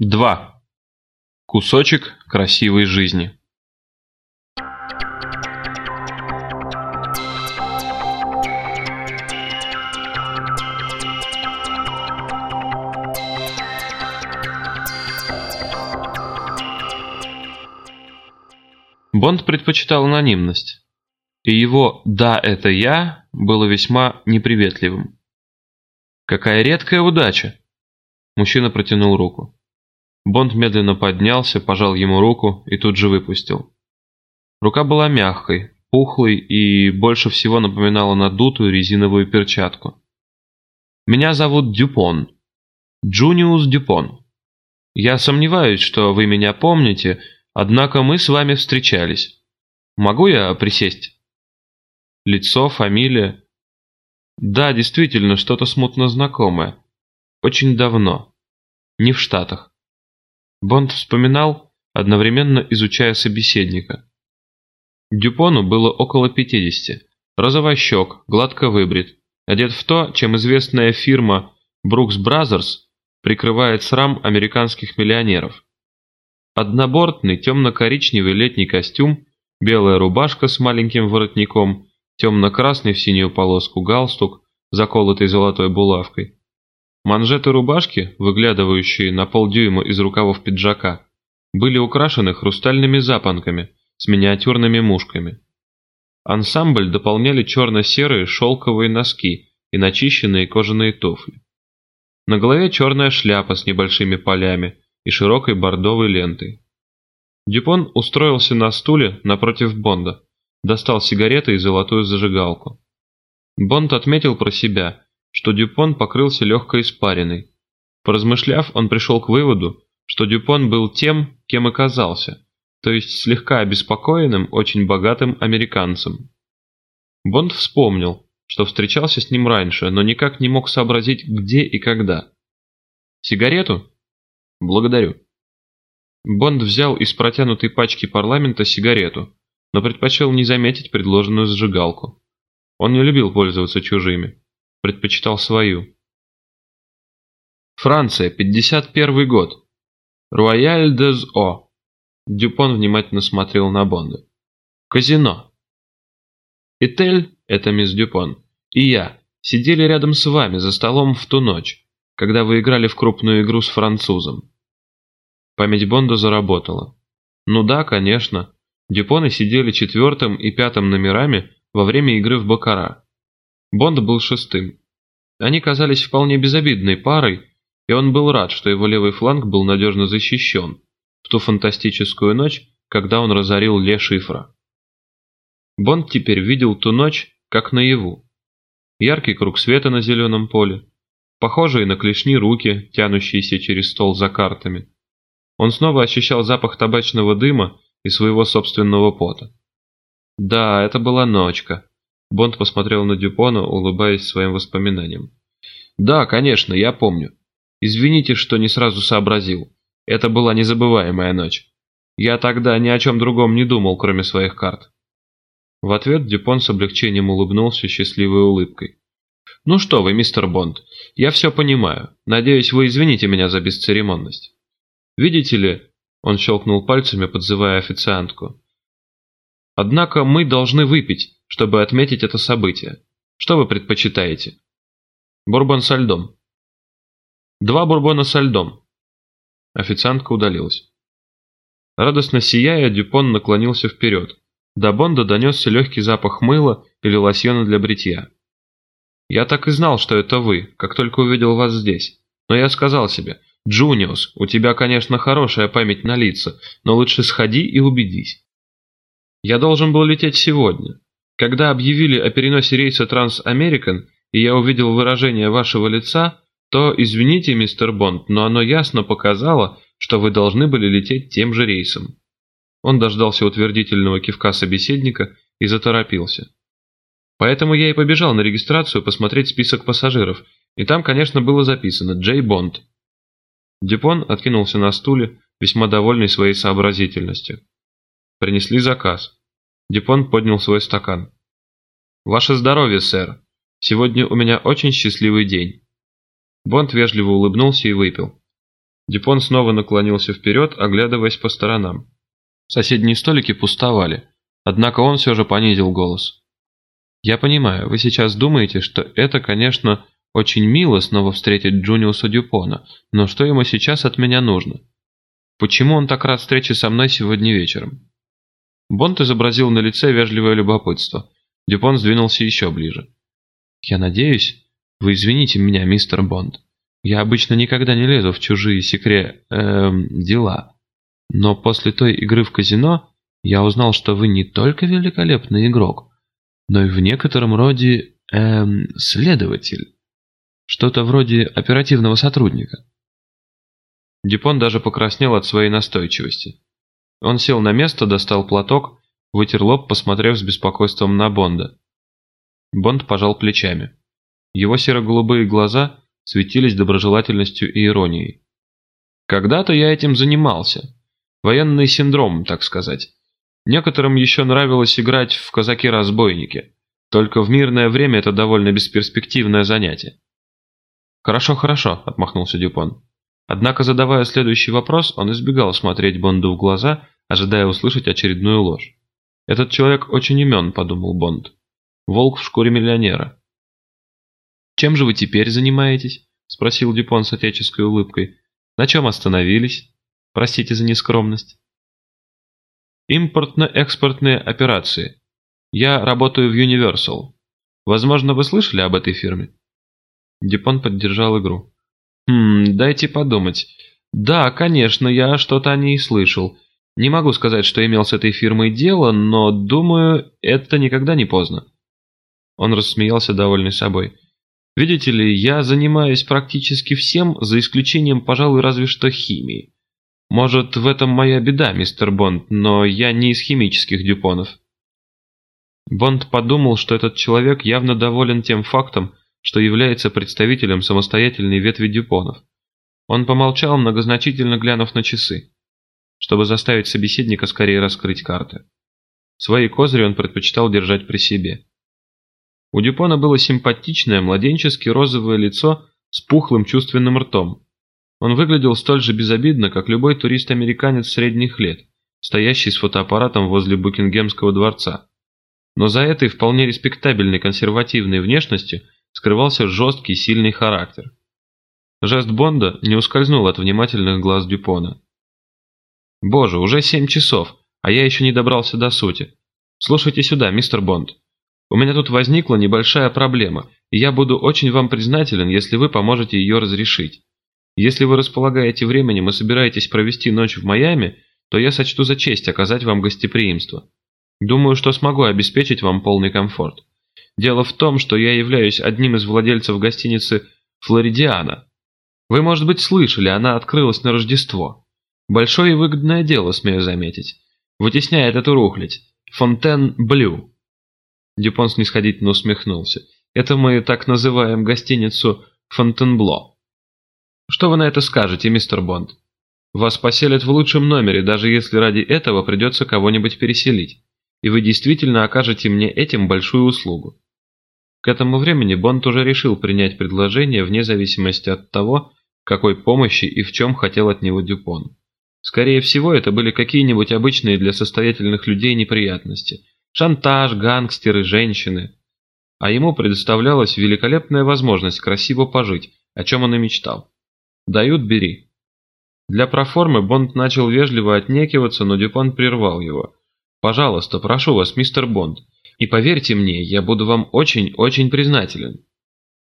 2. Кусочек красивой жизни. Бонд предпочитал анонимность, и его «да, это я» было весьма неприветливым. «Какая редкая удача!» Мужчина протянул руку. Бонд медленно поднялся, пожал ему руку и тут же выпустил. Рука была мягкой, пухлой и больше всего напоминала надутую резиновую перчатку. «Меня зовут Дюпон. Джуниус Дюпон. Я сомневаюсь, что вы меня помните, однако мы с вами встречались. Могу я присесть?» Лицо, фамилия. Да, действительно, что-то смутно знакомое. Очень давно. Не в Штатах. Бонд вспоминал, одновременно изучая собеседника. Дюпону было около 50, розовощек, гладко выбрит, одет в то, чем известная фирма Brooks Brothers прикрывает срам американских миллионеров. Однобортный темно-коричневый летний костюм, белая рубашка с маленьким воротником, темно-красный в синюю полоску галстук, заколотый золотой булавкой, Манжеты рубашки, выглядывающие на полдюйма из рукавов пиджака, были украшены хрустальными запонками с миниатюрными мушками. Ансамбль дополняли черно-серые шелковые носки и начищенные кожаные туфли. На голове черная шляпа с небольшими полями и широкой бордовой лентой. Дюпон устроился на стуле напротив Бонда, достал сигареты и золотую зажигалку. Бонд отметил про себя – что Дюпон покрылся легкой испариной. Поразмышляв, он пришел к выводу, что Дюпон был тем, кем оказался, то есть слегка обеспокоенным, очень богатым американцем. Бонд вспомнил, что встречался с ним раньше, но никак не мог сообразить, где и когда. «Сигарету?» «Благодарю». Бонд взял из протянутой пачки парламента сигарету, но предпочел не заметить предложенную зажигалку. Он не любил пользоваться чужими предпочитал свою. Франция, 51 год. Руаяль дез О. Дюпон внимательно смотрел на Бонда. Казино. Этель, это мисс Дюпон, и я сидели рядом с вами за столом в ту ночь, когда вы играли в крупную игру с французом. Память Бонда заработала. Ну да, конечно. Дюпоны сидели четвертым и пятым номерами во время игры в Бакара. Бонд был шестым. Они казались вполне безобидной парой, и он был рад, что его левый фланг был надежно защищен в ту фантастическую ночь, когда он разорил Ле Шифра. Бонд теперь видел ту ночь, как наяву. Яркий круг света на зеленом поле, похожие на клешни руки, тянущиеся через стол за картами. Он снова ощущал запах табачного дыма и своего собственного пота. Да, это была ночка, Бонд посмотрел на Дюпона, улыбаясь своим воспоминаниям. «Да, конечно, я помню. Извините, что не сразу сообразил. Это была незабываемая ночь. Я тогда ни о чем другом не думал, кроме своих карт». В ответ Дюпон с облегчением улыбнулся счастливой улыбкой. «Ну что вы, мистер Бонд, я все понимаю. Надеюсь, вы извините меня за бесцеремонность. Видите ли...» Он щелкнул пальцами, подзывая официантку. «Однако мы должны выпить чтобы отметить это событие. Что вы предпочитаете? Бурбон со льдом. Два бурбона со льдом. Официантка удалилась. Радостно сияя, Дюпон наклонился вперед. До Бонда донесся легкий запах мыла или лосьона для бритья. «Я так и знал, что это вы, как только увидел вас здесь. Но я сказал себе, Джуниус, у тебя, конечно, хорошая память на лица, но лучше сходи и убедись. Я должен был лететь сегодня, когда объявили о переносе рейса Трансамерикан, и я увидел выражение вашего лица, то, извините, мистер Бонд, но оно ясно показало, что вы должны были лететь тем же рейсом. Он дождался утвердительного кивка собеседника и заторопился. Поэтому я и побежал на регистрацию посмотреть список пассажиров, и там, конечно, было записано «Джей Бонд». Дюпон откинулся на стуле, весьма довольный своей сообразительностью. Принесли заказ. Дюпон поднял свой стакан. «Ваше здоровье, сэр. Сегодня у меня очень счастливый день». Бонд вежливо улыбнулся и выпил. Дюпон снова наклонился вперед, оглядываясь по сторонам. Соседние столики пустовали, однако он все же понизил голос. «Я понимаю, вы сейчас думаете, что это, конечно, очень мило снова встретить Джуниуса Дюпона, но что ему сейчас от меня нужно? Почему он так рад встрече со мной сегодня вечером?» Бонд изобразил на лице вежливое любопытство. Дюпон сдвинулся еще ближе. «Я надеюсь, вы извините меня, мистер Бонд. Я обычно никогда не лезу в чужие секре... Эм, дела. Но после той игры в казино я узнал, что вы не только великолепный игрок, но и в некотором роде... Эм, следователь. Что-то вроде оперативного сотрудника». Дюпон даже покраснел от своей настойчивости. Он сел на место, достал платок, вытер лоб, посмотрев с беспокойством на Бонда. Бонд пожал плечами. Его серо-голубые глаза светились доброжелательностью и иронией. «Когда-то я этим занимался. Военный синдром, так сказать. Некоторым еще нравилось играть в казаки-разбойники. Только в мирное время это довольно бесперспективное занятие». «Хорошо, хорошо», — отмахнулся Дюпон. Однако, задавая следующий вопрос, он избегал смотреть Бонду в глаза, ожидая услышать очередную ложь. «Этот человек очень умен», — подумал Бонд. «Волк в шкуре миллионера». «Чем же вы теперь занимаетесь?» — спросил Дюпон с отеческой улыбкой. «На чем остановились? Простите за нескромность». «Импортно-экспортные операции. Я работаю в Universal. Возможно, вы слышали об этой фирме?» Дюпон поддержал игру. Хм, дайте подумать. Да, конечно, я что-то о ней слышал. Не могу сказать, что имел с этой фирмой дело, но, думаю, это никогда не поздно. Он рассмеялся, довольный собой. Видите ли, я занимаюсь практически всем, за исключением, пожалуй, разве что химии. Может, в этом моя беда, мистер Бонд, но я не из химических дюпонов. Бонд подумал, что этот человек явно доволен тем фактом, что является представителем самостоятельной ветви Дюпонов. Он помолчал, многозначительно глянув на часы, чтобы заставить собеседника скорее раскрыть карты. Свои козыри он предпочитал держать при себе. У Дюпона было симпатичное, младенчески розовое лицо с пухлым чувственным ртом. Он выглядел столь же безобидно, как любой турист-американец средних лет, стоящий с фотоаппаратом возле Букингемского дворца. Но за этой вполне респектабельной консервативной внешностью – скрывался жесткий, сильный характер. Жест Бонда не ускользнул от внимательных глаз Дюпона. «Боже, уже семь часов, а я еще не добрался до сути. Слушайте сюда, мистер Бонд. У меня тут возникла небольшая проблема, и я буду очень вам признателен, если вы поможете ее разрешить. Если вы располагаете временем и собираетесь провести ночь в Майами, то я сочту за честь оказать вам гостеприимство. Думаю, что смогу обеспечить вам полный комфорт. Дело в том, что я являюсь одним из владельцев гостиницы «Флоридиана». Вы, может быть, слышали, она открылась на Рождество. Большое и выгодное дело, смею заметить. Вытесняет эту рухлядь. Фонтен Блю. Дюпон снисходительно усмехнулся. Это мы так называем гостиницу Фонтенбло. Что вы на это скажете, мистер Бонд? Вас поселят в лучшем номере, даже если ради этого придется кого-нибудь переселить. И вы действительно окажете мне этим большую услугу. К этому времени Бонд уже решил принять предложение вне зависимости от того, какой помощи и в чем хотел от него Дюпон. Скорее всего, это были какие-нибудь обычные для состоятельных людей неприятности. Шантаж, гангстеры, женщины. А ему предоставлялась великолепная возможность красиво пожить, о чем он и мечтал. Дают – бери. Для проформы Бонд начал вежливо отнекиваться, но Дюпон прервал его. «Пожалуйста, прошу вас, мистер Бонд, и поверьте мне, я буду вам очень-очень признателен».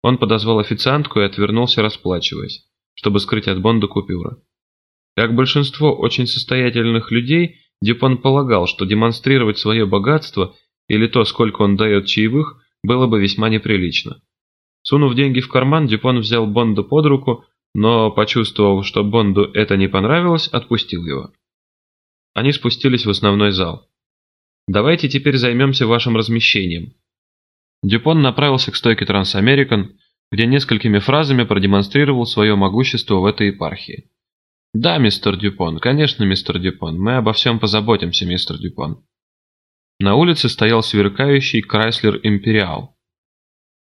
Он подозвал официантку и отвернулся, расплачиваясь, чтобы скрыть от Бонда купюры. Как большинство очень состоятельных людей, Дюпон полагал, что демонстрировать свое богатство или то, сколько он дает чаевых, было бы весьма неприлично. Сунув деньги в карман, Дюпон взял Бонда под руку, но, почувствовав, что Бонду это не понравилось, отпустил его. Они спустились в основной зал. Давайте теперь займемся вашим размещением. Дюпон направился к стойке Трансамерикан, где несколькими фразами продемонстрировал свое могущество в этой епархии. «Да, мистер Дюпон, конечно, мистер Дюпон, мы обо всем позаботимся, мистер Дюпон». На улице стоял сверкающий Крайслер Империал.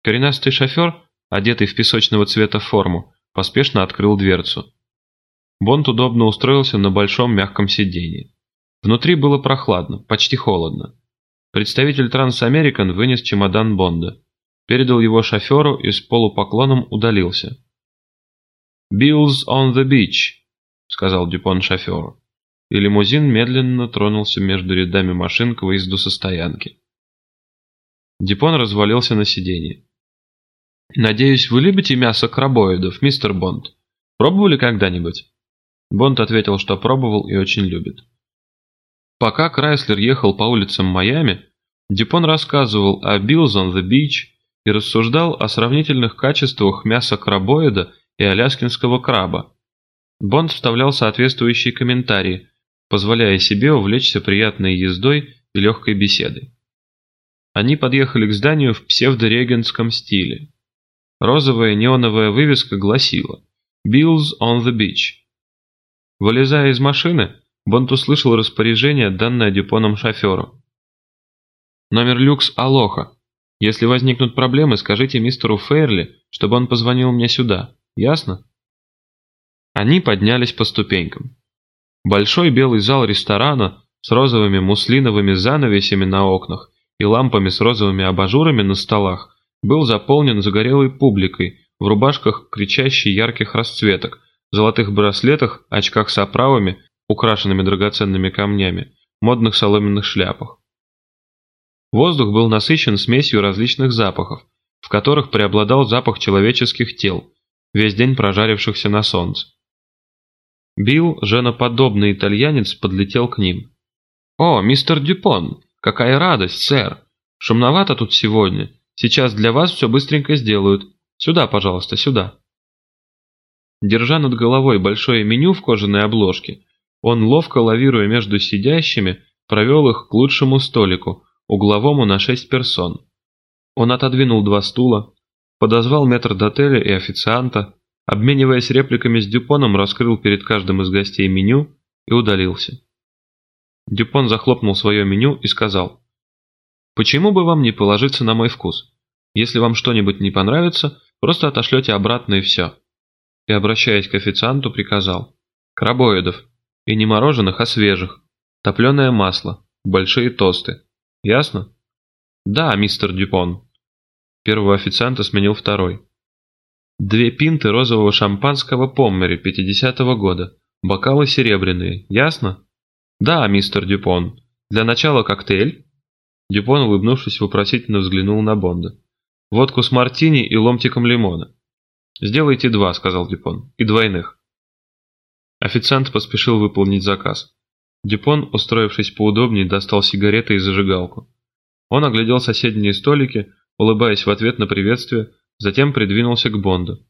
Коренастый шофер, одетый в песочного цвета форму, поспешно открыл дверцу. Бонд удобно устроился на большом мягком сиденье. Внутри было прохладно, почти холодно. Представитель Трансамерикан вынес чемодан Бонда, передал его шоферу и с полупоклоном удалился. «Bills on the beach», — сказал Дюпон шоферу. И лимузин медленно тронулся между рядами машин к выезду со стоянки. Дюпон развалился на сиденье. «Надеюсь, вы любите мясо крабоидов, мистер Бонд? Пробовали когда-нибудь?» Бонд ответил, что пробовал и очень любит. Пока Крайслер ехал по улицам Майами, Дюпон рассказывал о Bills on the Beach и рассуждал о сравнительных качествах мяса крабоида и аляскинского краба. Бонд вставлял соответствующие комментарии, позволяя себе увлечься приятной ездой и легкой беседой. Они подъехали к зданию в псевдорегенском стиле. Розовая неоновая вывеска гласила «Bills on the Beach». Вылезая из машины, Бонд услышал распоряжение, данное Дюпоном шоферу. «Номер люкс Алоха. Если возникнут проблемы, скажите мистеру Фейрли, чтобы он позвонил мне сюда. Ясно?» Они поднялись по ступенькам. Большой белый зал ресторана с розовыми муслиновыми занавесями на окнах и лампами с розовыми абажурами на столах был заполнен загорелой публикой в рубашках кричащей ярких расцветок, золотых браслетах, очках с оправами, украшенными драгоценными камнями, модных соломенных шляпах. Воздух был насыщен смесью различных запахов, в которых преобладал запах человеческих тел, весь день прожарившихся на солнце. Билл, женоподобный итальянец, подлетел к ним. «О, мистер Дюпон, какая радость, сэр! Шумновато тут сегодня. Сейчас для вас все быстренько сделают. Сюда, пожалуйста, сюда». Держа над головой большое меню в кожаной обложке, он, ловко лавируя между сидящими, провел их к лучшему столику, угловому на шесть персон. Он отодвинул два стула, подозвал метрдотеля и официанта, обмениваясь репликами с Дюпоном, раскрыл перед каждым из гостей меню и удалился. Дюпон захлопнул свое меню и сказал, «Почему бы вам не положиться на мой вкус? Если вам что-нибудь не понравится, просто отошлете обратно и все» и, обращаясь к официанту, приказал. «Крабоидов. И не мороженых, а свежих. Топленое масло. Большие тосты. Ясно?» «Да, мистер Дюпон». Первого официанта сменил второй. «Две пинты розового шампанского Поммери 50-го года. Бокалы серебряные. Ясно?» «Да, мистер Дюпон. Для начала коктейль?» Дюпон, улыбнувшись, вопросительно взглянул на Бонда. «Водку с мартини и ломтиком лимона». «Сделайте два», — сказал Дюпон, — «и двойных». Официант поспешил выполнить заказ. Дюпон, устроившись поудобнее, достал сигареты и зажигалку. Он оглядел соседние столики, улыбаясь в ответ на приветствие, затем придвинулся к Бонду.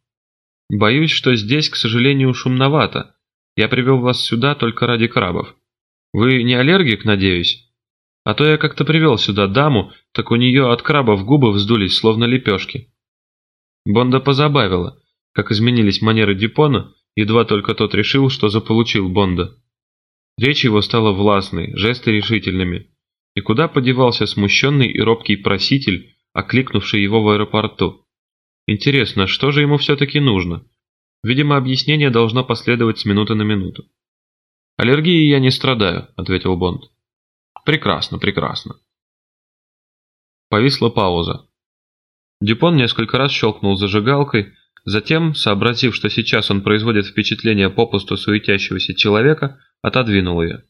«Боюсь, что здесь, к сожалению, шумновато. Я привел вас сюда только ради крабов. Вы не аллергик, надеюсь? А то я как-то привел сюда даму, так у нее от крабов губы вздулись, словно лепешки». Бонда позабавило, как изменились манеры Дюпона, едва только тот решил, что заполучил Бонда. Речь его стала властной, жесты решительными. И куда подевался смущенный и робкий проситель, окликнувший его в аэропорту? Интересно, что же ему все-таки нужно? Видимо, объяснение должно последовать с минуты на минуту. «Аллергией я не страдаю», — ответил Бонд. «Прекрасно, прекрасно». Повисла пауза. Дюпон несколько раз щелкнул зажигалкой, затем, сообразив, что сейчас он производит впечатление попусту суетящегося человека, отодвинул ее.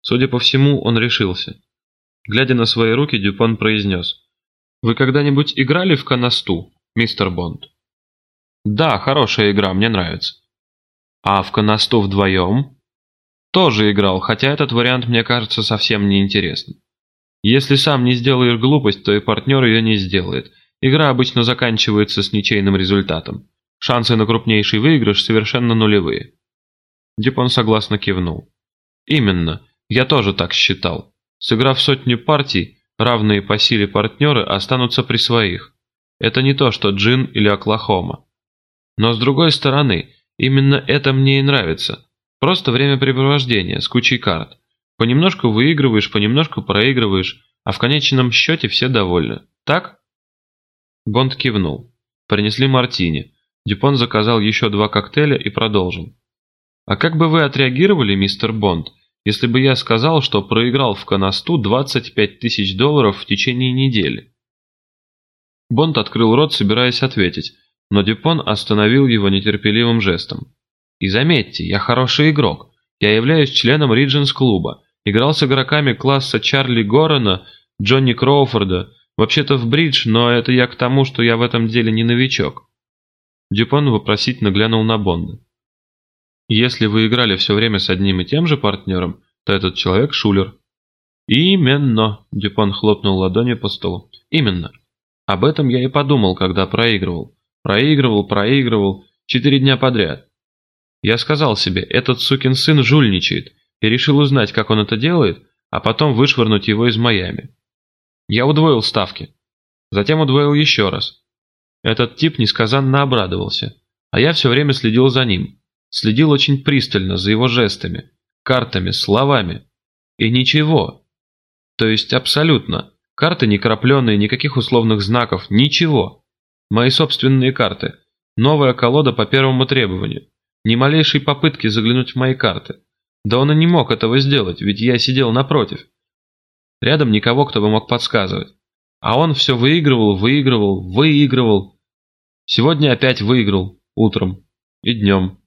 Судя по всему, он решился. Глядя на свои руки, Дюпон произнес. «Вы когда-нибудь играли в канасту, мистер Бонд?» «Да, хорошая игра, мне нравится». «А в канасту вдвоем?» «Тоже играл, хотя этот вариант мне кажется совсем неинтересным. Если сам не сделаешь глупость, то и партнер ее не сделает» Игра обычно заканчивается с ничейным результатом. Шансы на крупнейший выигрыш совершенно нулевые. Дипон согласно кивнул. Именно, я тоже так считал. Сыграв сотню партий, равные по силе партнеры останутся при своих. Это не то, что Джин или Оклахома. Но с другой стороны, именно это мне и нравится. Просто времяпрепровождение с кучей карт. Понемножку выигрываешь, понемножку проигрываешь, а в конечном счете все довольны. Так? Бонд кивнул. Принесли мартини. Дюпон заказал еще два коктейля и продолжил. А как бы вы отреагировали, мистер Бонд, если бы я сказал, что проиграл в Канасту 25 тысяч долларов в течение недели?» Бонд открыл рот, собираясь ответить, но Дюпон остановил его нетерпеливым жестом. «И заметьте, я хороший игрок. Я являюсь членом Ридженс-клуба. Играл с игроками класса Чарли Горана, Джонни Кроуфорда, вообще-то в бридж, но это я к тому, что я в этом деле не новичок». Дюпон вопросительно глянул на Бонда. Если вы играли все время с одним и тем же партнером, то этот человек шулер. Именно, Дюпон хлопнул ладонью по столу. Именно. Об этом я и подумал, когда проигрывал. Проигрывал, проигрывал, четыре дня подряд. Я сказал себе, этот сукин сын жульничает, и решил узнать, как он это делает, а потом вышвырнуть его из Майами. Я удвоил ставки. Затем удвоил еще раз. Этот тип несказанно обрадовался, а я все время следил за ним. Следил очень пристально за его жестами, картами, словами. И ничего. То есть абсолютно. Карты не крапленые, никаких условных знаков, ничего. Мои собственные карты. Новая колода по первому требованию. Ни малейшей попытки заглянуть в мои карты. Да он и не мог этого сделать, ведь я сидел напротив. Рядом никого, кто бы мог подсказывать. А он все выигрывал, выигрывал, выигрывал. Сегодня опять выиграл. Утром. И днем.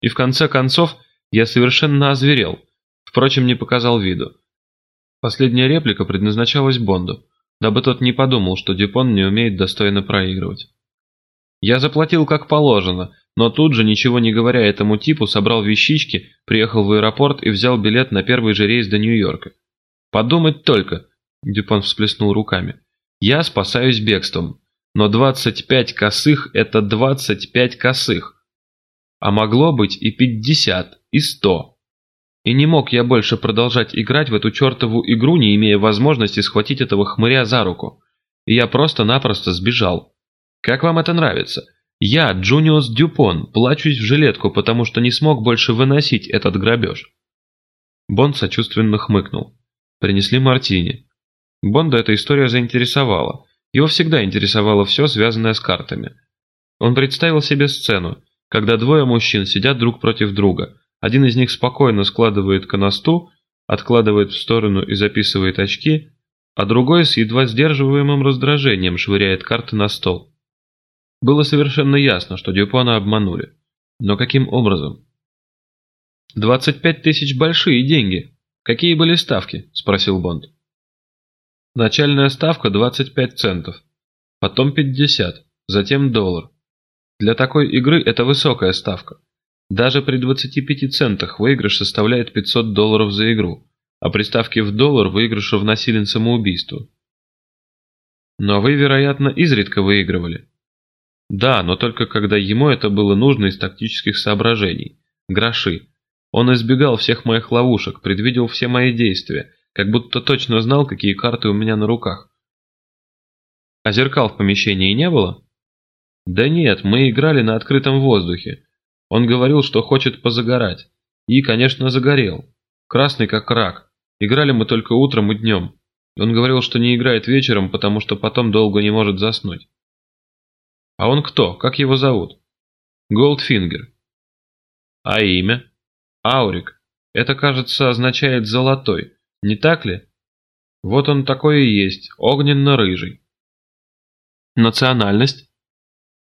И в конце концов я совершенно озверел, впрочем, не показал виду. Последняя реплика предназначалась Бонду, дабы тот не подумал, что Дюпон не умеет достойно проигрывать. Я заплатил как положено, но тут же, ничего не говоря этому типу, собрал вещички, приехал в аэропорт и взял билет на первый же рейс до Нью-Йорка. Подумать только, Дюпон всплеснул руками. Я спасаюсь бегством, но 25 косых – это 25 косых а могло быть и пятьдесят, и сто. И не мог я больше продолжать играть в эту чертову игру, не имея возможности схватить этого хмыря за руку. И я просто-напросто сбежал. Как вам это нравится? Я, Джуниус Дюпон, плачусь в жилетку, потому что не смог больше выносить этот грабеж. Бонд сочувственно хмыкнул. Принесли мартини. Бонда эта история заинтересовала. Его всегда интересовало все, связанное с картами. Он представил себе сцену, когда двое мужчин сидят друг против друга. Один из них спокойно складывает канасту, откладывает в сторону и записывает очки, а другой с едва сдерживаемым раздражением швыряет карты на стол. Было совершенно ясно, что Дюпона обманули. Но каким образом? «Двадцать пять тысяч большие деньги. Какие были ставки?» – спросил Бонд. Начальная ставка 25 центов, потом 50, затем доллар. Для такой игры это высокая ставка. Даже при 25 центах выигрыш составляет 500 долларов за игру, а при ставке в доллар выигрыш равносилен самоубийству. Но вы, вероятно, изредка выигрывали. Да, но только когда ему это было нужно из тактических соображений. Гроши. Он избегал всех моих ловушек, предвидел все мои действия, как будто точно знал, какие карты у меня на руках. А зеркал в помещении не было? «Да нет, мы играли на открытом воздухе. Он говорил, что хочет позагорать. И, конечно, загорел. Красный как рак. Играли мы только утром и днем. Он говорил, что не играет вечером, потому что потом долго не может заснуть. А он кто? Как его зовут? Голдфингер. А имя? Аурик. Это, кажется, означает «золотой». Не так ли? Вот он такой и есть, огненно-рыжий. Национальность?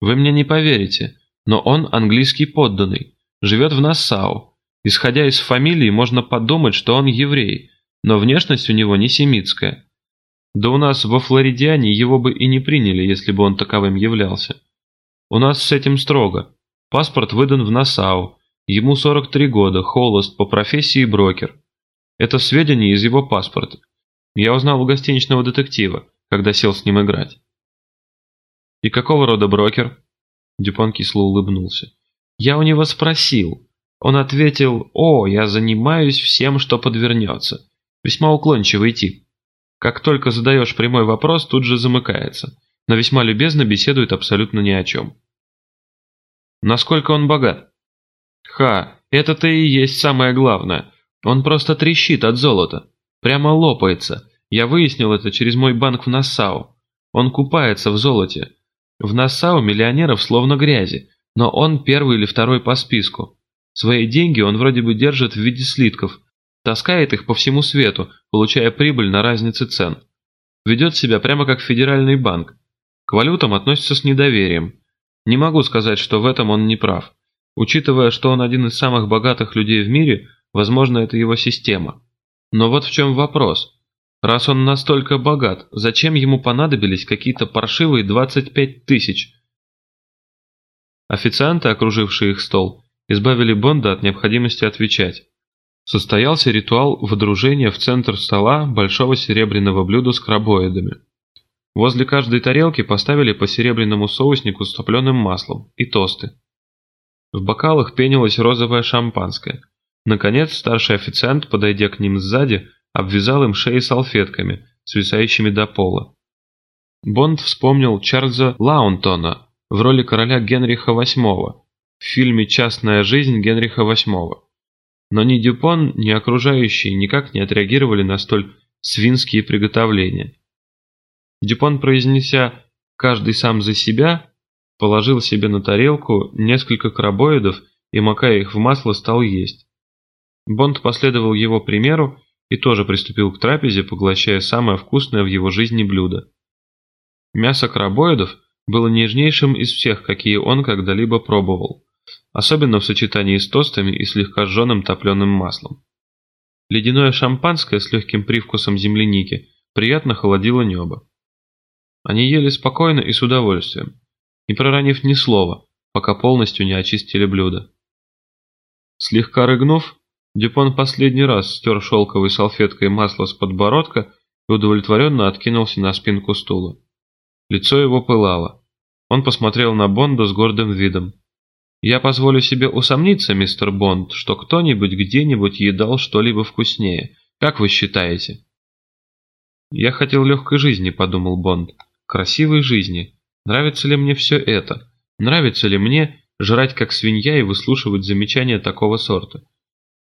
Вы мне не поверите, но он английский подданный, живет в Нассау. Исходя из фамилии, можно подумать, что он еврей, но внешность у него не семитская. Да у нас во Флоридиане его бы и не приняли, если бы он таковым являлся. У нас с этим строго. Паспорт выдан в Нассау. Ему 43 года, холост, по профессии брокер. Это сведения из его паспорта. Я узнал у гостиничного детектива, когда сел с ним играть. «И какого рода брокер?» Дюпон кисло улыбнулся. «Я у него спросил. Он ответил, «О, я занимаюсь всем, что подвернется». Весьма уклончивый тип. Как только задаешь прямой вопрос, тут же замыкается, но весьма любезно беседует абсолютно ни о чем. Насколько он богат? Ха, это-то и есть самое главное. Он просто трещит от золота. Прямо лопается. Я выяснил это через мой банк в Нассау. Он купается в золоте. В Нассау миллионеров словно грязи, но он первый или второй по списку. Свои деньги он вроде бы держит в виде слитков, таскает их по всему свету, получая прибыль на разнице цен. Ведет себя прямо как федеральный банк. К валютам относится с недоверием. Не могу сказать, что в этом он не прав. Учитывая, что он один из самых богатых людей в мире, возможно, это его система. Но вот в чем вопрос. Раз он настолько богат, зачем ему понадобились какие-то паршивые 25 тысяч? Официанты, окружившие их стол, избавили Бонда от необходимости отвечать. Состоялся ритуал водружения в центр стола большого серебряного блюда с крабоидами. Возле каждой тарелки поставили по серебряному соуснику с топленым маслом и тосты. В бокалах пенилось розовое шампанское. Наконец, старший официант, подойдя к ним сзади, обвязал им шеи салфетками, свисающими до пола. Бонд вспомнил Чарльза Лаунтона в роли короля Генриха VIII в фильме «Частная жизнь Генриха VIII». Но ни Дюпон, ни окружающие никак не отреагировали на столь свинские приготовления. Дюпон, произнеся «каждый сам за себя», положил себе на тарелку несколько крабоидов и, макая их в масло, стал есть. Бонд последовал его примеру и тоже приступил к трапезе, поглощая самое вкусное в его жизни блюдо. Мясо крабоидов было нежнейшим из всех, какие он когда-либо пробовал особенно в сочетании с тостами и слегка сжженным топленым маслом. Ледяное шампанское с легким привкусом земляники приятно холодило небо. Они ели спокойно и с удовольствием, не проронив ни слова, пока полностью не очистили блюдо. Слегка рыгнув, Дюпон последний раз стер шелковой салфеткой масло с подбородка и удовлетворенно откинулся на спинку стула. Лицо его пылало. Он посмотрел на Бонда с гордым видом. Я позволю себе усомниться, мистер Бонд, что кто-нибудь где-нибудь едал что-либо вкуснее. Как вы считаете? Я хотел легкой жизни, подумал Бонд. Красивой жизни. Нравится ли мне все это? Нравится ли мне жрать как свинья и выслушивать замечания такого сорта?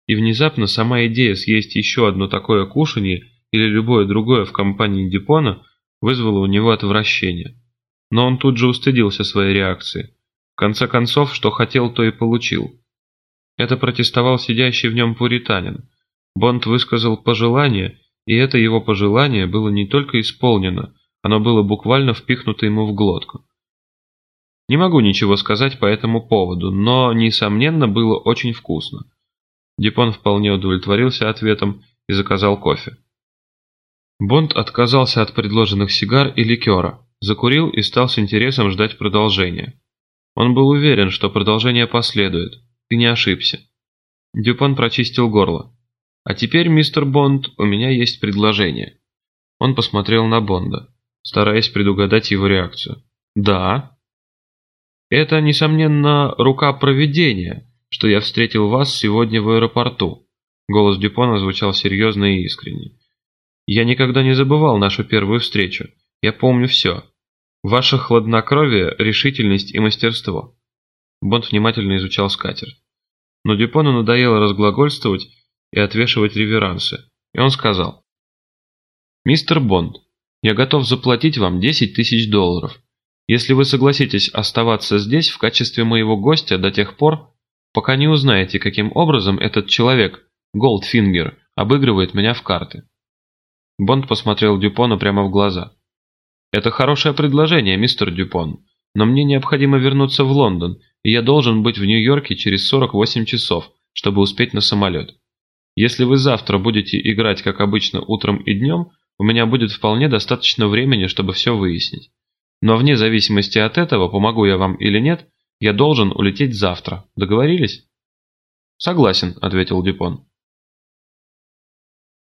И внезапно сама идея съесть еще одно такое кушанье или любое другое в компании Дипона вызвала у него отвращение. Но он тут же устыдился своей реакции конце концов, что хотел, то и получил. Это протестовал сидящий в нем пуританин. Бонд высказал пожелание, и это его пожелание было не только исполнено, оно было буквально впихнуто ему в глотку. Не могу ничего сказать по этому поводу, но, несомненно, было очень вкусно. Дипон вполне удовлетворился ответом и заказал кофе. Бонд отказался от предложенных сигар и ликера, закурил и стал с интересом ждать продолжения. Он был уверен, что продолжение последует. Ты не ошибся. Дюпон прочистил горло. А теперь, мистер Бонд, у меня есть предложение. Он посмотрел на Бонда, стараясь предугадать его реакцию. Да. Это, несомненно, рука проведения, что я встретил вас сегодня в аэропорту. Голос Дюпона звучал серьезно и искренне. Я никогда не забывал нашу первую встречу. Я помню все. Ваше хладнокровие, решительность и мастерство. Бонд внимательно изучал скатерть. Но Дюпону надоело разглагольствовать и отвешивать реверансы, и он сказал. «Мистер Бонд, я готов заплатить вам 10 тысяч долларов, если вы согласитесь оставаться здесь в качестве моего гостя до тех пор, пока не узнаете, каким образом этот человек, Голдфингер, обыгрывает меня в карты». Бонд посмотрел Дюпону прямо в глаза. «Это хорошее предложение, мистер Дюпон, но мне необходимо вернуться в Лондон, и я должен быть в Нью-Йорке через 48 часов, чтобы успеть на самолет. Если вы завтра будете играть, как обычно, утром и днем, у меня будет вполне достаточно времени, чтобы все выяснить. Но вне зависимости от этого, помогу я вам или нет, я должен улететь завтра. Договорились?» «Согласен», — ответил Дюпон.